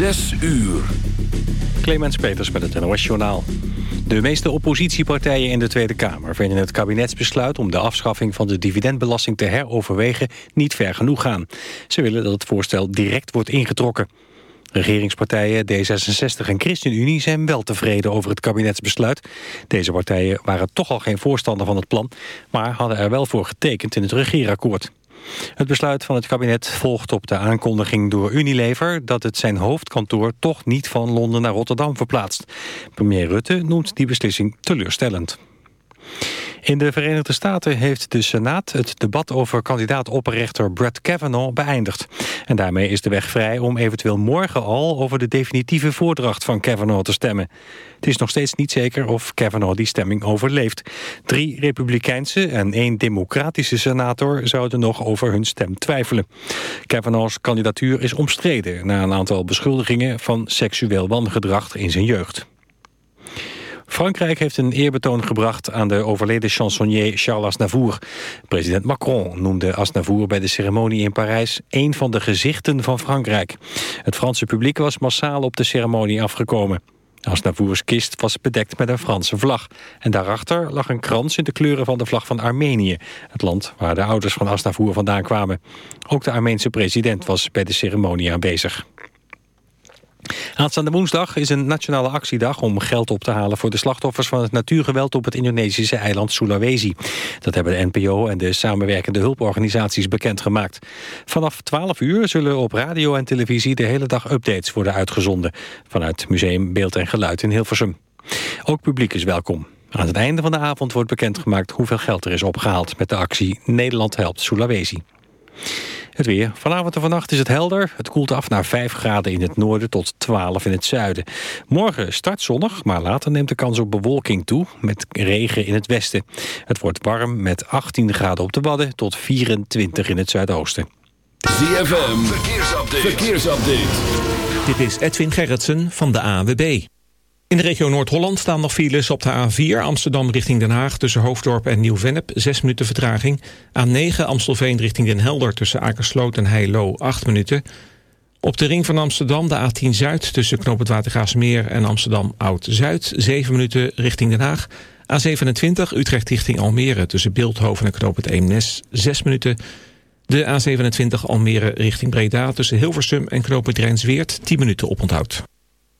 Zes uur. Clemens Peters met het NOS Journaal. De meeste oppositiepartijen in de Tweede Kamer vinden het kabinetsbesluit om de afschaffing van de dividendbelasting te heroverwegen niet ver genoeg gaan. Ze willen dat het voorstel direct wordt ingetrokken. Regeringspartijen D66 en ChristenUnie zijn wel tevreden over het kabinetsbesluit. Deze partijen waren toch al geen voorstander van het plan, maar hadden er wel voor getekend in het regeerakkoord. Het besluit van het kabinet volgt op de aankondiging door Unilever... dat het zijn hoofdkantoor toch niet van Londen naar Rotterdam verplaatst. Premier Rutte noemt die beslissing teleurstellend. In de Verenigde Staten heeft de Senaat het debat over kandidaat-opperrechter Brett Kavanaugh beëindigd. En daarmee is de weg vrij om eventueel morgen al over de definitieve voordracht van Kavanaugh te stemmen. Het is nog steeds niet zeker of Kavanaugh die stemming overleeft. Drie republikeinse en één democratische senator zouden nog over hun stem twijfelen. Kavanaugh's kandidatuur is omstreden na een aantal beschuldigingen van seksueel wangedrag in zijn jeugd. Frankrijk heeft een eerbetoon gebracht aan de overleden chansonnier Charles Aznavour. President Macron noemde Aznavour bij de ceremonie in Parijs... een van de gezichten van Frankrijk. Het Franse publiek was massaal op de ceremonie afgekomen. Aznavours kist was bedekt met een Franse vlag. En daarachter lag een krans in de kleuren van de vlag van Armenië. Het land waar de ouders van Aznavour vandaan kwamen. Ook de Armeense president was bij de ceremonie aanwezig. Aanstaande woensdag is een nationale actiedag om geld op te halen voor de slachtoffers van het natuurgeweld op het Indonesische eiland Sulawesi. Dat hebben de NPO en de samenwerkende hulporganisaties bekendgemaakt. Vanaf 12 uur zullen op radio en televisie de hele dag updates worden uitgezonden vanuit Museum Beeld en Geluid in Hilversum. Ook publiek is welkom. Aan het einde van de avond wordt bekendgemaakt hoeveel geld er is opgehaald met de actie Nederland helpt Sulawesi. Het weer. Vanavond en vannacht is het helder. Het koelt af naar 5 graden in het noorden tot 12 in het zuiden. Morgen start zonnig, maar later neemt de kans op bewolking toe... met regen in het westen. Het wordt warm met 18 graden op de Wadden tot 24 in het zuidoosten. ZFM. Verkeersupdate. Verkeersupdate. Dit is Edwin Gerritsen van de AWB. In de regio Noord-Holland staan nog files op de A4 Amsterdam richting Den Haag... tussen Hoofddorp en Nieuw-Vennep, 6 minuten vertraging. A9 Amstelveen richting Den Helder tussen Akersloot en Heilo, 8 minuten. Op de ring van Amsterdam de A10 Zuid tussen Knoop het Watergaasmeer en Amsterdam Oud-Zuid... 7 minuten richting Den Haag. A27 Utrecht richting Almere tussen Beeldhoven en Knoop het Eemnes, 6 minuten... De A27 Almere richting Breda tussen Hilversum en Knoop het Rijnsweert 10 minuten oponthoud.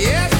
Yes,